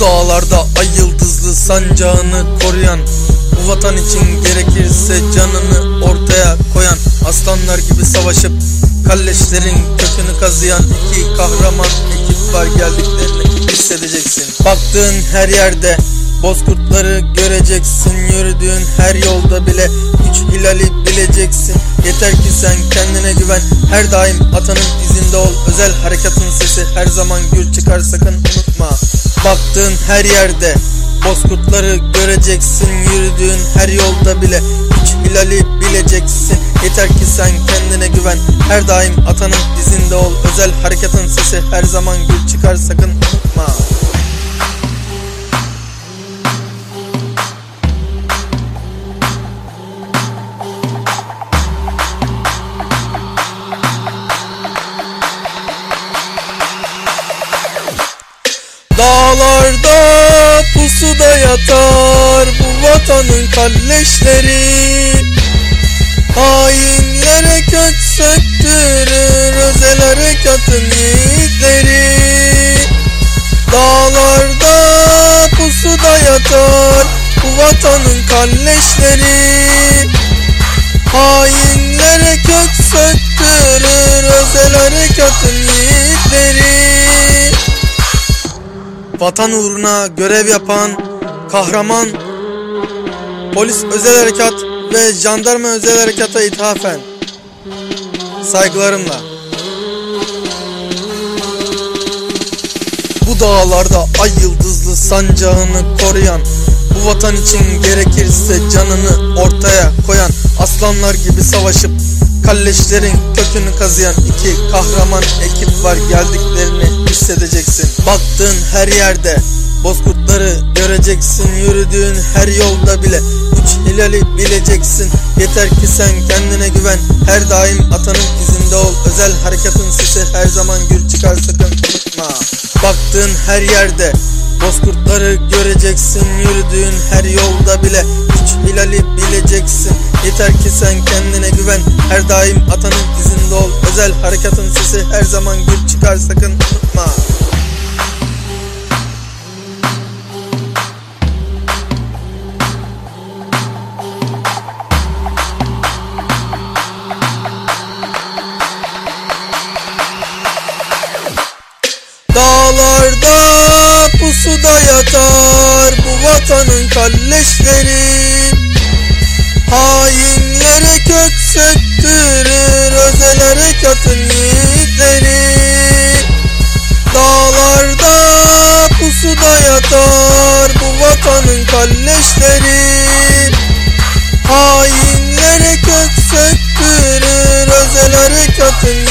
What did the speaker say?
Dağlarda ay yıldızlı sancağını koruyan Bu vatan için gerekirse canını ortaya koyan Aslanlar gibi savaşıp kalleşlerin kökünü kazıyan iki kahraman ekip var geldiklerini hissedeceksin. Baktığın her yerde Bozkurtları göreceksin Yürüdüğün her yolda bile Üç hilali bileceksin. Yeter ki sen kendine güven Her daim atanın izinde ol. Özel harekatın sesi her zaman gür çıkar sakın unutma. Baktığın her yerde Bozkurtları göreceksin Yürüdüğün her yolda bile Üç hilali bileceksin. Yeter ki sen kendine güven Her daim atanın izinde ol. Özel harekatın sesi her zaman gür çıkar sakın unutma yatar bu vatanın kalleşleri Hainlere kök söktürür özel harekatın yiğitleri. Dağlarda pusuda yatar bu vatanın kalleşleri Hainlere kök söktürür özel harekatın yiğitleri. Vatan uğruna görev yapan kahraman polis özel harekat ve jandarma özel harekata ithafen saygılarımla bu dağlarda ay yıldızlı sancağını koruyan bu vatan için gerekirse canını ortaya koyan aslanlar gibi savaşıp kalleşlerin kökünü kazıyan iki kahraman ekip var geldiklerini hissedeceksin. Baktığın her yerde bozkurtları göreceksin. Yürüdüğün her yolda bile üç hilali bileceksin. Yeter ki sen kendine güven. Her daim atanın izinde ol. Özel harekatın sesi her zaman gür çıkar sakın unutma. Baktığın her yerde Bozkurtları göreceksin yürüdüğün her yolda bile Üç hilali bileceksin Yeter ki sen kendine güven Her daim atanın izinde ol Özel harekatın sesi her zaman gür çıkar sakın vatanın kalleşleri Hainlere kök söktürür özel harekatın yiğitleri. Dağlarda pusuda yatar bu vatanın kalleşleri. Hainlere kök söktürür özel harekatın